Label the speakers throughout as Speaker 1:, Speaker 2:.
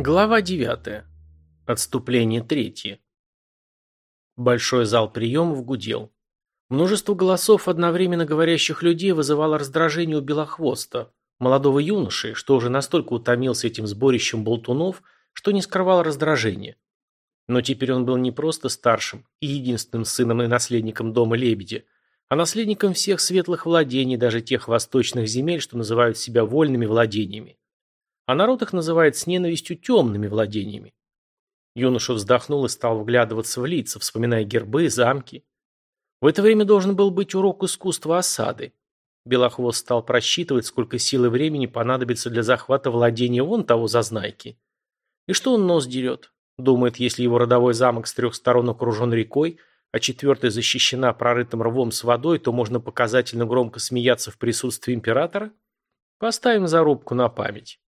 Speaker 1: Глава 9. Отступление третье. Большой зал приемов гудел. Множество голосов одновременно говорящих людей вызывало раздражение у Белохвоста, молодого юноши, что уже настолько утомился этим сборищем болтунов, что не скрывал раздражения. Но теперь он был не просто старшим и единственным сыном и наследником дома Лебедя, а наследником всех светлых владений, даже тех восточных земель, что называют себя вольными владениями а народ их называет с ненавистью темными владениями. Юноша вздохнул и стал вглядываться в лица, вспоминая гербы, замки. В это время должен был быть урок искусства осады. Белохвост стал просчитывать, сколько сил и времени понадобится для захвата владения вон того зазнайки. И что он нос дерет? Думает, если его родовой замок с трех сторон окружен рекой, а четвертая защищена прорытым рвом с водой, то можно показательно громко смеяться в присутствии императора? Поставим зарубку на память.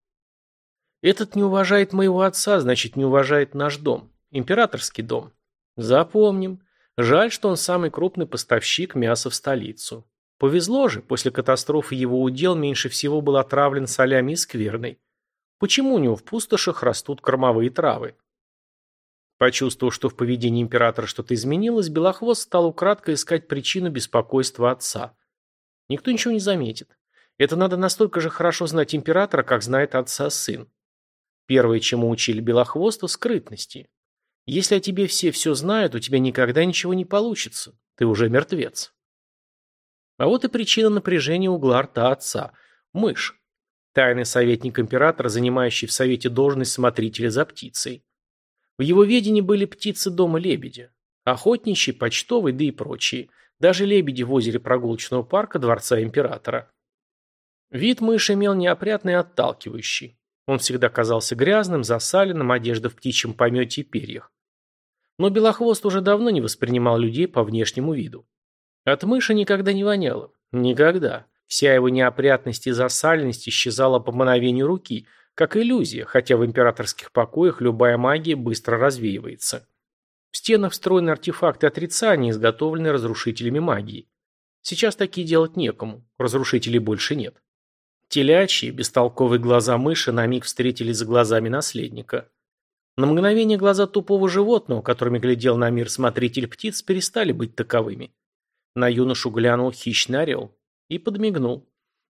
Speaker 1: Этот не уважает моего отца, значит, не уважает наш дом. Императорский дом. Запомним. Жаль, что он самый крупный поставщик мяса в столицу. Повезло же, после катастрофы его удел меньше всего был отравлен солями и скверной. Почему у него в пустошах растут кормовые травы? Почувствовав, что в поведении императора что-то изменилось, Белохвост стал украдкой искать причину беспокойства отца. Никто ничего не заметит. Это надо настолько же хорошо знать императора, как знает отца сын. Первое, чему учили Белохвосту – скрытности. Если о тебе все все знают, у тебя никогда ничего не получится. Ты уже мертвец. А вот и причина напряжения угла рта отца – мышь. Тайный советник императора, занимающий в совете должность смотрителя за птицей. В его ведении были птицы дома лебедя. Охотничьи, почтовый, да и прочие. Даже лебеди в озере прогулочного парка дворца императора. Вид мыши имел неопрятный и отталкивающий. Он всегда казался грязным, засаленным, одежда в птичьем помете и перьях. Но Белохвост уже давно не воспринимал людей по внешнему виду. От мыши никогда не воняло. Никогда. Вся его неопрятность и засаленность исчезала по мановению руки, как иллюзия, хотя в императорских покоях любая магия быстро развеивается. В стенах встроены артефакты отрицания, изготовленные разрушителями магии. Сейчас такие делать некому, разрушителей больше нет. Телячьи, бестолковые глаза мыши на миг встретились с глазами наследника. На мгновение глаза тупого животного, которыми глядел на мир смотритель птиц, перестали быть таковыми. На юношу глянул хищный орел и подмигнул.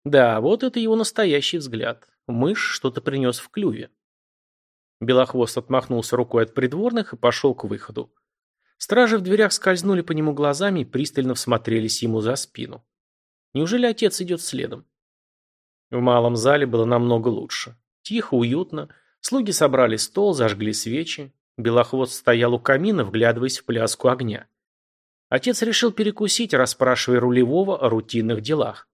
Speaker 1: Да, вот это его настоящий взгляд. Мышь что-то принес в клюве. Белохвост отмахнулся рукой от придворных и пошел к выходу. Стражи в дверях скользнули по нему глазами и пристально всмотрелись ему за спину. Неужели отец идет следом? В малом зале было намного лучше. Тихо, уютно. Слуги собрали стол, зажгли свечи. Белохвост стоял у камина, вглядываясь в пляску огня. Отец решил перекусить, расспрашивая рулевого о рутинных делах.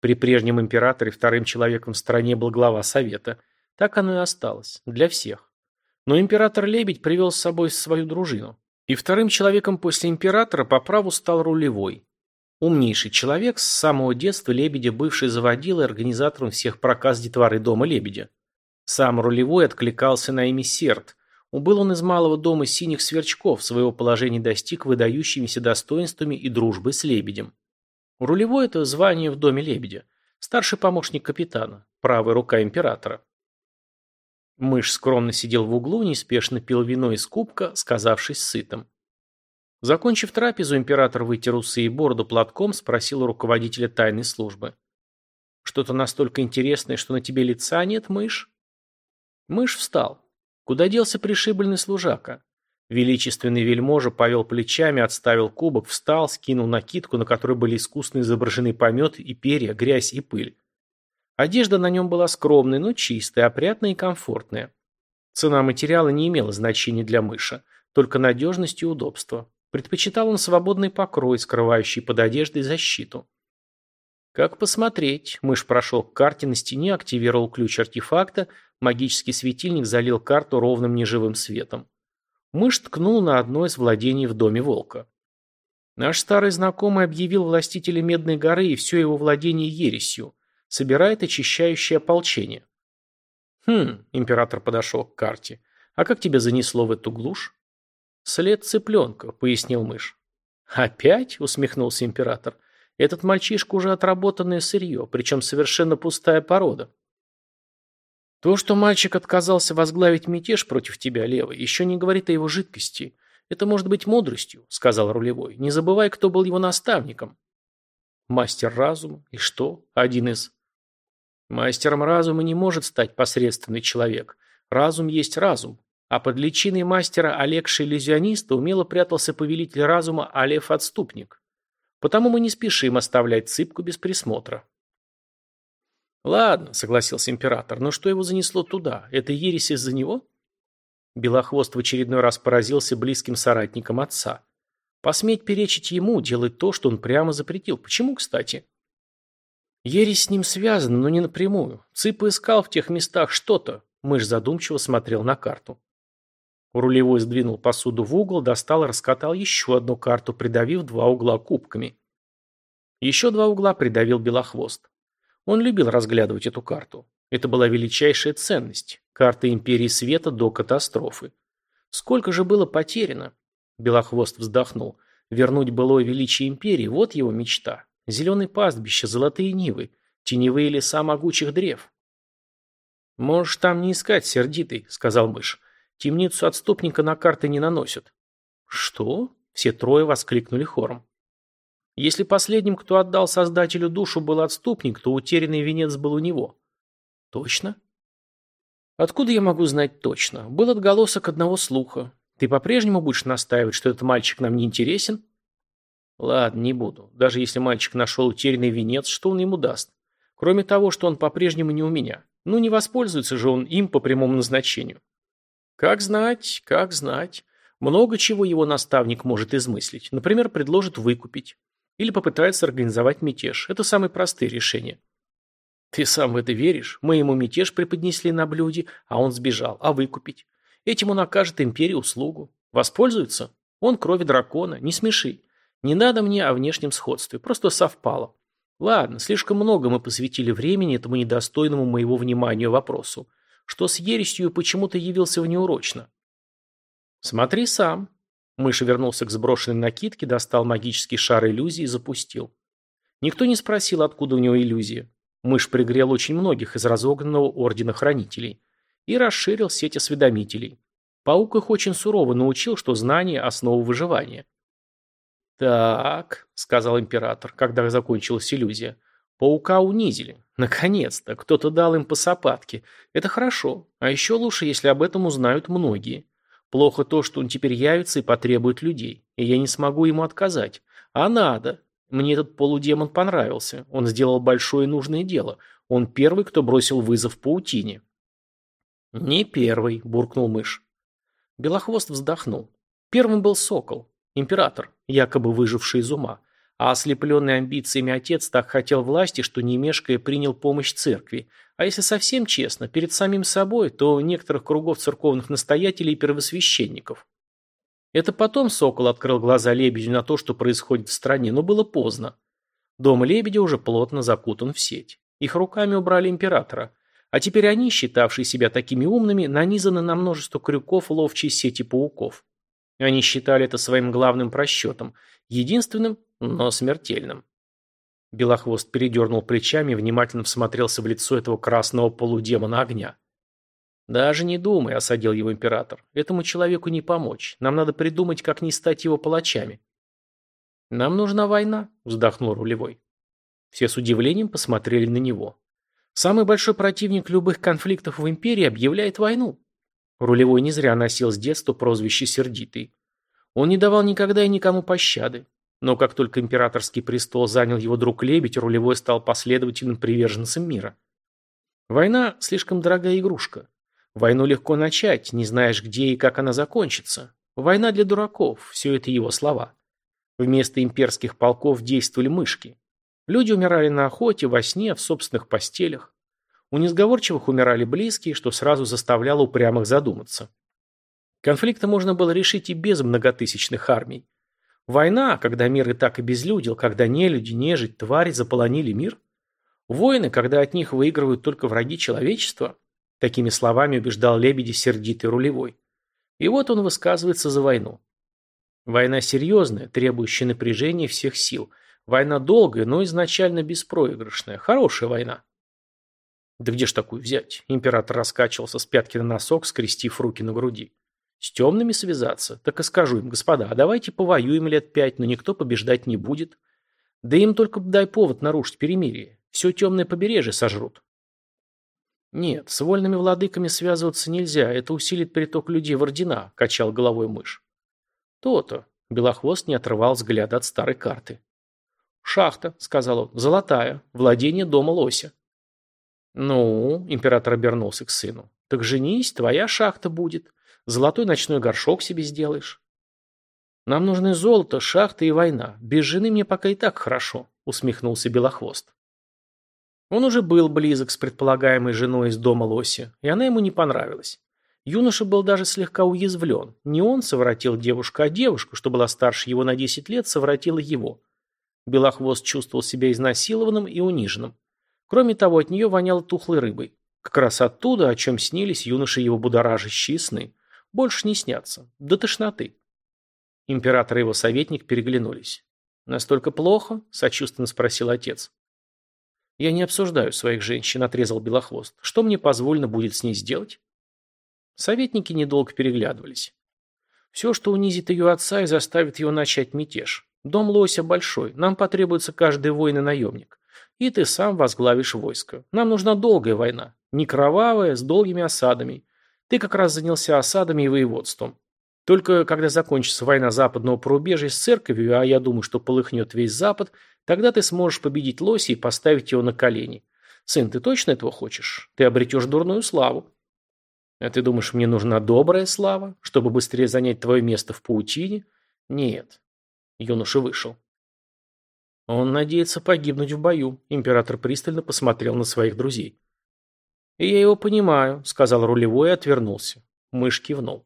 Speaker 1: При прежнем императоре вторым человеком в стране был глава совета. Так оно и осталось. Для всех. Но император-лебедь привел с собой свою дружину. И вторым человеком после императора по праву стал рулевой. Умнейший человек, с самого детства Лебедя бывший заводил и организатором всех проказ детворы дома Лебедя. Сам рулевой откликался на имя Серд. Убыл он из малого дома синих сверчков, своего положения достиг выдающимися достоинствами и дружбы с Лебедем. Рулевой – это звание в доме Лебедя. Старший помощник капитана, правая рука императора. Мышь скромно сидел в углу, неспешно пил вино из кубка, сказавшись сытым. Закончив трапезу, император вытер усы и бороду платком, спросил у руководителя тайной службы. «Что-то настолько интересное, что на тебе лица нет, мышь?» Мышь встал. Куда делся пришибленный служака? Величественный вельможа повел плечами, отставил кубок, встал, скинул накидку, на которой были искусно изображены помет и перья, грязь и пыль. Одежда на нем была скромной, но чистая, опрятная и комфортная. Цена материала не имела значения для мыша, только надежность и удобство. Предпочитал он свободный покрой, скрывающий под одеждой защиту. Как посмотреть? Мышь прошел к карте на стене, активировал ключ артефакта, магический светильник залил карту ровным неживым светом. Мышь ткнул на одно из владений в доме волка. Наш старый знакомый объявил властителя Медной горы и все его владение ересью. Собирает очищающее ополчение. Хм, император подошел к карте. А как тебя занесло в эту глушь? «След цыпленка», — пояснил мышь. «Опять?» — усмехнулся император. «Этот мальчишка уже отработанное сырье, причем совершенно пустая порода». То, что мальчик отказался возглавить мятеж против тебя, Левый, еще не говорит о его жидкости. Это может быть мудростью, сказал рулевой. Не забывай, кто был его наставником. Мастер разума. И что? Один из... Мастером разума не может стать посредственный человек. Разум есть разум. А под личиной мастера Олегша-иллюзиониста умело прятался повелитель разума Алеф-отступник. Потому мы не спешим оставлять цыпку без присмотра. «Ладно», — согласился император, — «но что его занесло туда? Это ересь из-за него?» Белохвост в очередной раз поразился близким соратникам отца. Посметь перечить ему, делать то, что он прямо запретил. Почему, кстати? Ересь с ним связана, но не напрямую. Цыпа искал в тех местах что-то. Мышь задумчиво смотрел на карту. Рулевой сдвинул посуду в угол, достал и раскатал еще одну карту, придавив два угла кубками. Еще два угла придавил Белохвост. Он любил разглядывать эту карту. Это была величайшая ценность. Карта Империи Света до катастрофы. Сколько же было потеряно? Белохвост вздохнул. Вернуть былое величие Империи – вот его мечта. Зеленые пастбища, золотые нивы, теневые леса могучих древ. «Можешь там не искать, сердитый», – сказал мышь. Темницу отступника на карты не наносят. Что? Все трое воскликнули хором. Если последним, кто отдал Создателю душу, был отступник, то утерянный венец был у него. Точно? Откуда я могу знать точно? Был отголосок одного слуха. Ты по-прежнему будешь настаивать, что этот мальчик нам не интересен? Ладно, не буду. Даже если мальчик нашел утерянный венец, что он ему даст? Кроме того, что он по-прежнему не у меня. Ну, не воспользуется же он им по прямому назначению. Как знать, как знать. Много чего его наставник может измыслить. Например, предложит выкупить. Или попытается организовать мятеж. Это самые простые решения. Ты сам в это веришь? Мы ему мятеж преподнесли на блюде, а он сбежал. А выкупить? Этим он окажет империи услугу. Воспользуется? Он крови дракона. Не смеши. Не надо мне о внешнем сходстве. Просто совпало. Ладно, слишком много мы посвятили времени этому недостойному моего внимания вопросу что с ересью почему-то явился внеурочно. «Смотри сам». Мыша вернулся к сброшенной накидке, достал магический шар иллюзии и запустил. Никто не спросил, откуда у него иллюзия. Мышь пригрел очень многих из разогнанного ордена хранителей и расширил сеть осведомителей. Паук их очень сурово научил, что знание – основа выживания. «Так», – сказал император, когда закончилась иллюзия, – «паука унизили. Наконец-то, кто-то дал им по сапатке. Это хорошо. А еще лучше, если об этом узнают многие. Плохо то, что он теперь явится и потребует людей. И я не смогу ему отказать. А надо. Мне этот полудемон понравился. Он сделал большое нужное дело. Он первый, кто бросил вызов паутине. «Не первый», – буркнул мышь. Белохвост вздохнул. Первым был сокол, император, якобы выживший из ума. А ослепленный амбициями отец так хотел власти, что не мешкая принял помощь церкви. А если совсем честно, перед самим собой, то некоторых кругов церковных настоятелей и первосвященников. Это потом Сокол открыл глаза Лебедю на то, что происходит в стране, но было поздно. Дом Лебедя уже плотно закутан в сеть. Их руками убрали императора. А теперь они, считавшие себя такими умными, нанизаны на множество крюков ловчей сети пауков. Они считали это своим главным просчетом, единственным, но смертельным. Белохвост передернул плечами и внимательно всмотрелся в лицо этого красного полудемона огня. «Даже не думай», — осадил его император. «Этому человеку не помочь. Нам надо придумать, как не стать его палачами». «Нам нужна война», — вздохнул рулевой. Все с удивлением посмотрели на него. «Самый большой противник любых конфликтов в империи объявляет войну». Рулевой не зря носил с детства прозвище «Сердитый». Он не давал никогда и никому пощады. Но как только императорский престол занял его друг Лебедь, рулевой стал последовательным приверженцем мира. Война – слишком дорогая игрушка. Войну легко начать, не знаешь, где и как она закончится. Война для дураков – все это его слова. Вместо имперских полков действовали мышки. Люди умирали на охоте, во сне, в собственных постелях. У несговорчивых умирали близкие, что сразу заставляло упрямых задуматься. Конфликты можно было решить и без многотысячных армий. Война, когда мир и так обезлюдил, когда нелюди, нежить, твари заполонили мир. Войны, когда от них выигрывают только враги человечества. Такими словами убеждал Лебеди сердитый рулевой. И вот он высказывается за войну. Война серьезная, требующая напряжения всех сил. Война долгая, но изначально беспроигрышная. Хорошая война. Да где ж такую взять? Император раскачивался с пятки на носок, скрестив руки на груди. С темными связаться? Так и скажу им, господа, а давайте повоюем лет пять, но никто побеждать не будет. Да им только дай повод нарушить перемирие. Все темное побережье сожрут. Нет, с вольными владыками связываться нельзя, это усилит приток людей в ордена, качал головой мышь. То-то. Белохвост не отрывал взгляд от старой карты. «Шахта», — сказал он, — «золотая, владение дома лося». «Ну», — император обернулся к сыну, — «так женись, твоя шахта будет. Золотой ночной горшок себе сделаешь». «Нам нужны золото, шахта и война. Без жены мне пока и так хорошо», — усмехнулся Белохвост. Он уже был близок с предполагаемой женой из дома лося, и она ему не понравилась. Юноша был даже слегка уязвлен. Не он совратил девушку, а девушка, что была старше его на 10 лет, совратила его. Белохвост чувствовал себя изнасилованным и униженным. Кроме того, от нее воняло тухлой рыбой. Как раз оттуда, о чем снились юноши его будоражащие сны. Больше не снятся. До тошноты. Император и его советник переглянулись. «Настолько плохо?» – сочувственно спросил отец. «Я не обсуждаю своих женщин», – отрезал Белохвост. «Что мне позволено будет с ней сделать?» Советники недолго переглядывались. «Все, что унизит ее отца и заставит его начать мятеж. Дом Лося большой, нам потребуется каждый воин и наемник. И ты сам возглавишь войско. Нам нужна долгая война. Не кровавая, с долгими осадами. Ты как раз занялся осадами и воеводством. Только когда закончится война западного порубежья с церковью, а я думаю, что полыхнет весь запад, тогда ты сможешь победить Лоси и поставить его на колени. Сын, ты точно этого хочешь? Ты обретешь дурную славу. А ты думаешь, мне нужна добрая слава, чтобы быстрее занять твое место в паутине? Нет. Юноша вышел. Он надеется погибнуть в бою. Император пристально посмотрел на своих друзей. «И я его понимаю», — сказал рулевой и отвернулся. Мышь кивнул.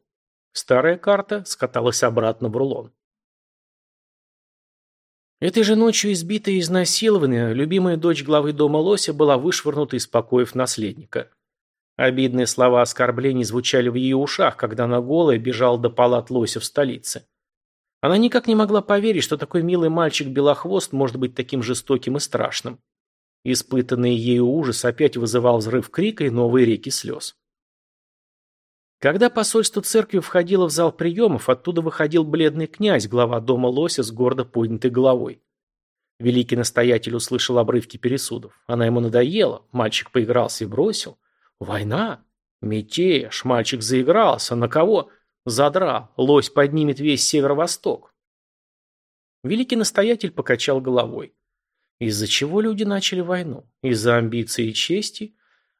Speaker 1: Старая карта скаталась обратно в рулон. Этой же ночью избитая и изнасилованная, любимая дочь главы дома Лося была вышвырнута из покоев наследника. Обидные слова оскорблений звучали в ее ушах, когда она голая бежала до палат Лося в столице. Она никак не могла поверить, что такой милый мальчик Белохвост может быть таким жестоким и страшным. Испытанный ею ужас опять вызывал взрыв крика и новые реки слез. Когда посольство церкви входило в зал приемов, оттуда выходил бледный князь, глава дома Лося с гордо поднятой головой. Великий настоятель услышал обрывки пересудов. Она ему надоела, мальчик поигрался и бросил. Война? Мятеж, мальчик заигрался. На кого? Задра, лось поднимет весь северо-восток. Великий настоятель покачал головой. Из-за чего люди начали войну? Из-за амбиций и чести?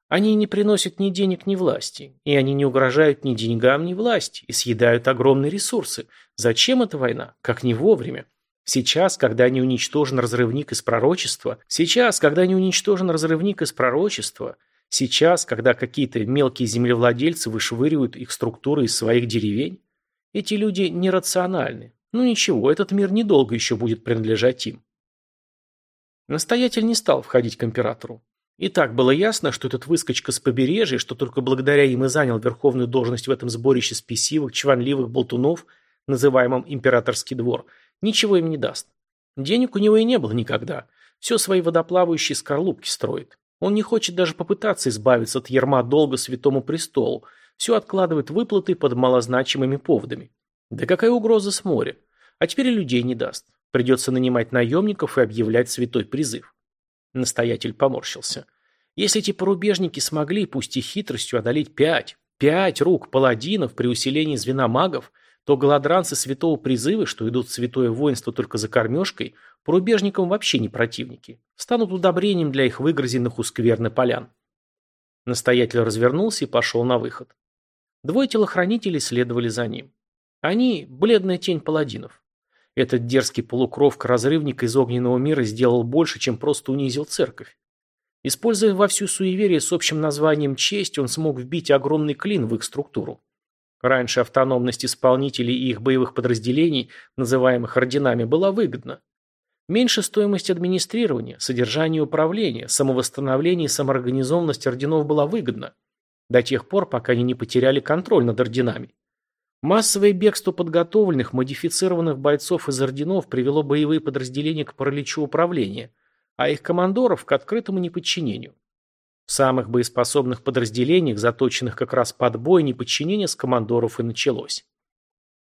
Speaker 1: Они не приносят ни денег, ни власти. И они не угрожают ни деньгам, ни власти. И съедают огромные ресурсы. Зачем эта война? Как не вовремя? Сейчас, когда не уничтожен разрывник из пророчества, сейчас, когда не уничтожен разрывник из пророчества, Сейчас, когда какие-то мелкие землевладельцы вышвыривают их структуры из своих деревень, эти люди нерациональны. Ну ничего, этот мир недолго еще будет принадлежать им. Настоятель не стал входить к императору. И так было ясно, что этот выскочка с побережья, что только благодаря им и занял верховную должность в этом сборище спесивых, чванливых болтунов, называемом императорский двор, ничего им не даст. Денег у него и не было никогда. Все свои водоплавающие скорлупки строит. Он не хочет даже попытаться избавиться от ерма долга святому престолу, все откладывает выплаты под малозначимыми поводами. Да какая угроза с моря? А теперь и людей не даст. Придется нанимать наемников и объявлять святой призыв. Настоятель поморщился. Если эти порубежники смогли, пусть и хитростью, одолеть пять, пять рук паладинов при усилении звена магов, то голодранцы святого призыва, что идут в святое воинство только за кормежкой, Порубежникам вообще не противники. Станут удобрением для их выгрызенных у скверны полян. Настоятель развернулся и пошел на выход. Двое телохранителей следовали за ним. Они – бледная тень паладинов. Этот дерзкий полукровка-разрывник из огненного мира сделал больше, чем просто унизил церковь. Используя во всю суеверие с общим названием «честь», он смог вбить огромный клин в их структуру. Раньше автономность исполнителей и их боевых подразделений, называемых орденами, была выгодна. Меньше стоимость администрирования, содержание управления, самовосстановление и самоорганизованность орденов была выгодна. До тех пор, пока они не потеряли контроль над орденами. Массовое бегство подготовленных, модифицированных бойцов из орденов привело боевые подразделения к параличу управления, а их командоров к открытому неподчинению. В самых боеспособных подразделениях, заточенных как раз под бой, неподчинение с командоров и началось.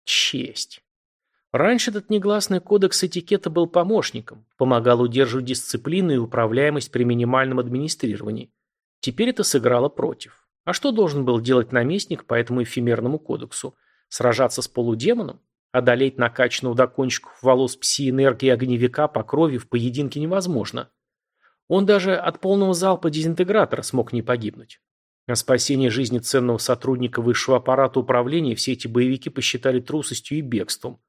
Speaker 1: Честь. Раньше этот негласный кодекс этикета был помощником, помогал удерживать дисциплину и управляемость при минимальном администрировании. Теперь это сыграло против. А что должен был делать наместник по этому эфемерному кодексу? Сражаться с полудемоном? Одолеть накачанного до кончиков волос пси-энергии огневика по крови в поединке невозможно. Он даже от полного залпа дезинтегратора смог не погибнуть. А спасение жизни ценного сотрудника высшего аппарата управления все эти боевики посчитали трусостью и бегством.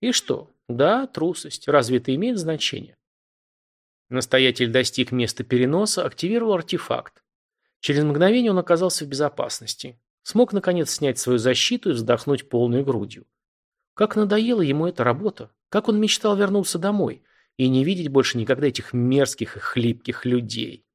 Speaker 1: И что? Да, трусость. Разве это имеет значение? Настоятель достиг места переноса, активировал артефакт. Через мгновение он оказался в безопасности. Смог, наконец, снять свою защиту и вздохнуть полной грудью. Как надоела ему эта работа. Как он мечтал вернуться домой и не видеть больше никогда этих мерзких и хлипких людей.